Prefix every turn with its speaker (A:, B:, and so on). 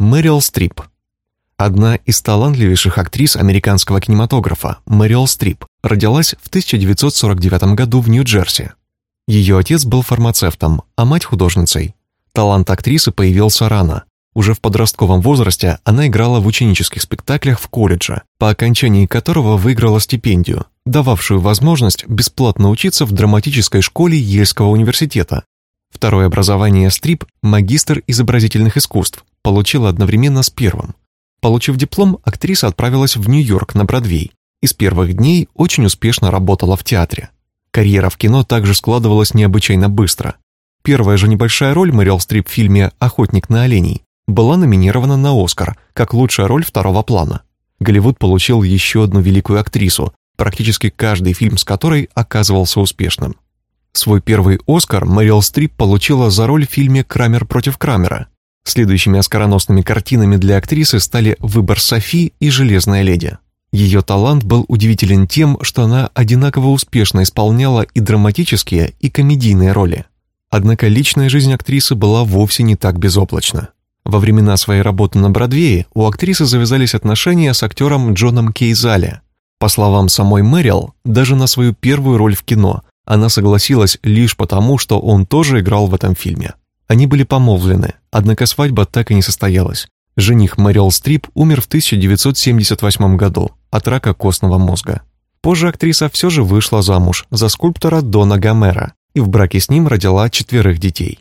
A: Мэрил Стрип. Одна из талантливейших актрис американского кинематографа, Мэрил Стрип, родилась в 1949 году в Нью-Джерси. Ее отец был фармацевтом, а мать художницей. Талант актрисы появился рано. Уже в подростковом возрасте она играла в ученических спектаклях в колледже, по окончании которого выиграла стипендию, дававшую возможность бесплатно учиться в драматической школе Ельского университета. Второе образование Стрип, магистр изобразительных искусств, получила одновременно с первым. Получив диплом, актриса отправилась в Нью-Йорк на Бродвей и с первых дней очень успешно работала в театре. Карьера в кино также складывалась необычайно быстро. Первая же небольшая роль Мэрил Стрип в фильме «Охотник на оленей» была номинирована на «Оскар» как лучшая роль второго плана. Голливуд получил еще одну великую актрису, практически каждый фильм с которой оказывался успешным. Свой первый «Оскар» Мэрил Стрип получила за роль в фильме «Крамер против Крамера», Следующими оскароносными картинами для актрисы стали «Выбор Софи» и «Железная леди». Ее талант был удивителен тем, что она одинаково успешно исполняла и драматические, и комедийные роли. Однако личная жизнь актрисы была вовсе не так безоблачна. Во времена своей работы на Бродвее у актрисы завязались отношения с актером Джоном Кейзале. По словам самой Мэрил, даже на свою первую роль в кино она согласилась лишь потому, что он тоже играл в этом фильме. Они были помолвлены, однако свадьба так и не состоялась. Жених Мэрил Стрип умер в 1978 году от рака костного мозга. Позже актриса все же вышла замуж за скульптора Дона Гомера и в браке с ним родила четверых детей.